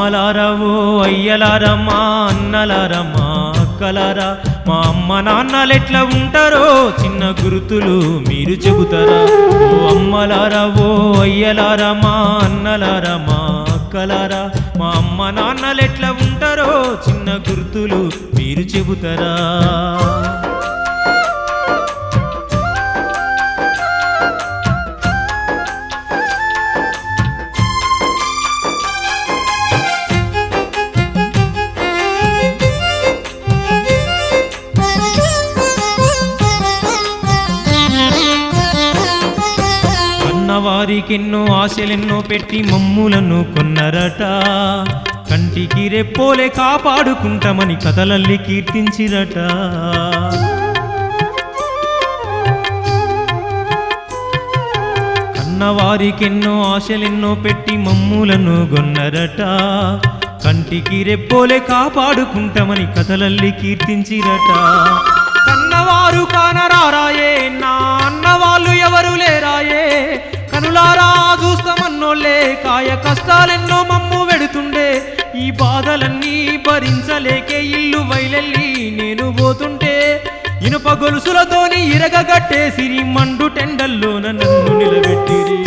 అమ్మలారవో అయ్యలారమ్మా అన్నలారమ్మా అక్కలారా. మా అమ్మ నాన్నలెట్లా ఉంటారో చిన్న గుర్తులు మీరు చెబుతారా? ఓ అమ్మలారవో అయ్యలారమ్మా అన్నలారమ్మా అక్కలారా. మా అమ్మ నాన్నలెట్లా ఉంటారో చిన్న గుర్తులు మీరు చెబుతారా? వారికెన్నో ఆశలెన్నో పెట్టి మమ్ములను కొన్నరట. కంటికి రెప్పోలే కాపాడుకుంటామని కథలల్లి కీర్తించిరట. కన్నవారికెన్నో ఆశలెన్నో పెట్టి మమ్ములను గొన్నరట. కంటికి రెప్పోలే కాపాడుకుంటామని కథలల్లి కీర్తించిరట. కన్నవారు కానరారాయ కాయ కష్టాలెన్నో మమ్ము వెడుతుండే. ఈ బాధలన్నీ భరించలేకే ఇల్లు వైలెల్లి నేను పోతుంటే. ఇనుప గొలుసులతోని ఇరగగట్టేసిరి మండు టెండల్లోన నన్ను నిలబెట్టిరి.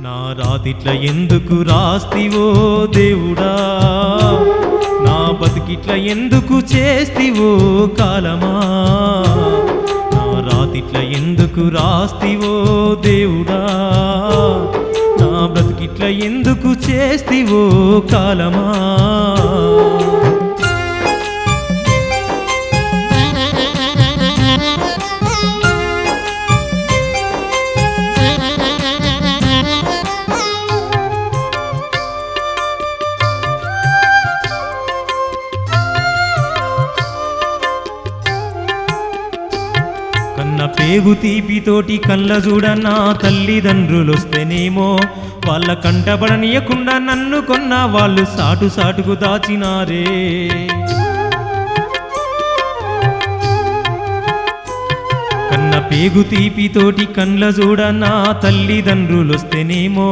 నా రాతిట్ల ఎందుకు రాస్తివో దేవుడా? నా బతికిట్ల ఎందుకు చేస్తివో కాలమా? నా రాతిట్ల ఎందుకు రాస్తివో దేవుడా? ఎందుకు చేస్తివో కాలమా? కన్న పేగు తీపితోటి కళ్ళ చూడన్న తల్లిదండ్రులొస్తేనేమో వాళ్ళ కంటబడనీయకుండా నన్ను కొన్న వాళ్ళు సాటు సాటుకు దాచినారే. కన్న పేగు తీపితోటి కండ్ల చూడన్న తల్లిదండ్రులొస్తేనేమో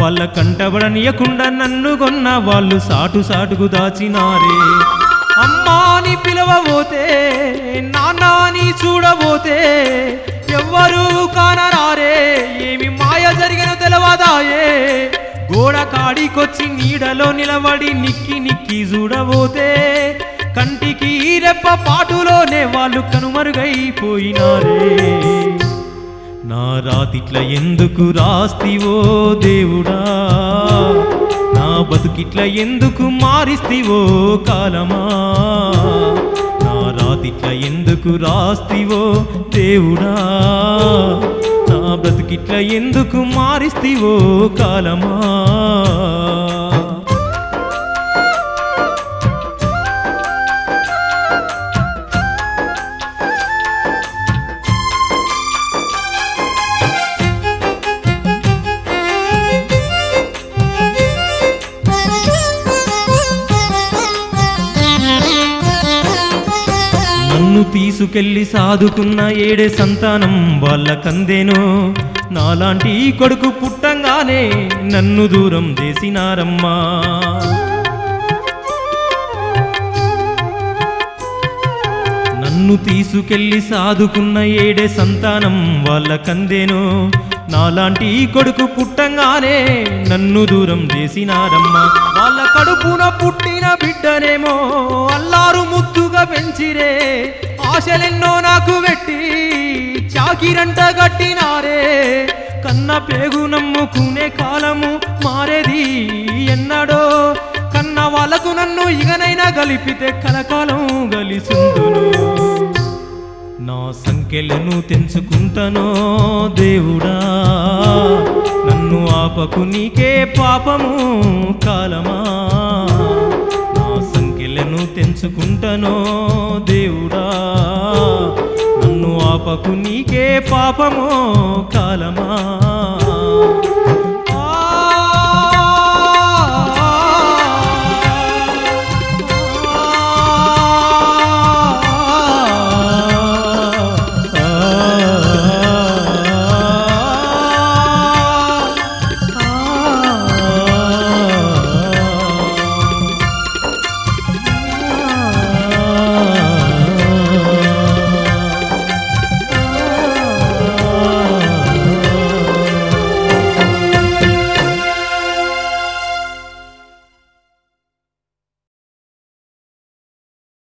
వాళ్ళ కంటబడనీయకుండా నన్ను కొన్న వాళ్ళు సాటు సాటుకు దాచినారే. అమ్మాని పిలవబోతే నాన్నాని చూడబోతే ఎవ్వరూ కానా రాయే గోడ కాడికొచ్చి నీడలో నిలబడి నిక్కి నిక్కి చూడబోతే కంటికి రెప్ప పాటులోనే వాళ్ళు కనుమరుగైపోయినారే. నా రాతిట్ల ఎందుకు రాస్తివో దేవుడా? నా బతుకిట్ల ఎందుకు మారిస్తివో కాలమా? నా రాతిట్ల ఎందుకు రాస్తివో దేవుడా? బ్రతుకిట్ల ఎందుకు మారిస్తివో కాలమా? తీసుకెళ్ళి సాదుకున్న ఏడే సంతానం వాళ్ళ కందేనో నాలాంటి కొడుకు పుట్టంగానే నన్ను దూరం చేసినారమ్మా. నన్ను తీసుకెళ్ళి సాదుకున్న ఏడే సంతానం వాళ్ళ కందేనో నాలాంటి కొడుకు పుట్టంగానే నన్ను దూరం చేసినారమ్మా. వాళ్ళ కడుపున పుట్టిన బిడ్డనేమో అల్లారు ముద్దుగా పెంచిరే. ఆశలెన్నో నాకు పెట్టి చాకిరంట కట్టినారే. కన్న పేగు నమ్ముకునే కాలము మారేది ఎన్నడో. కన్న వాళ్ళకు నన్ను ఇగనైనా గలిపితే కలకాలం గలిసుందును. నా సంఖ్యలను తెంచుకుంటానో దేవుడా. నన్ను ఆపకు నీకే పాపము కాలమా? నేను తెంచుకుంటానో దేవుడా? నన్ను ఆపకు నీకే పాపమో కాలమా?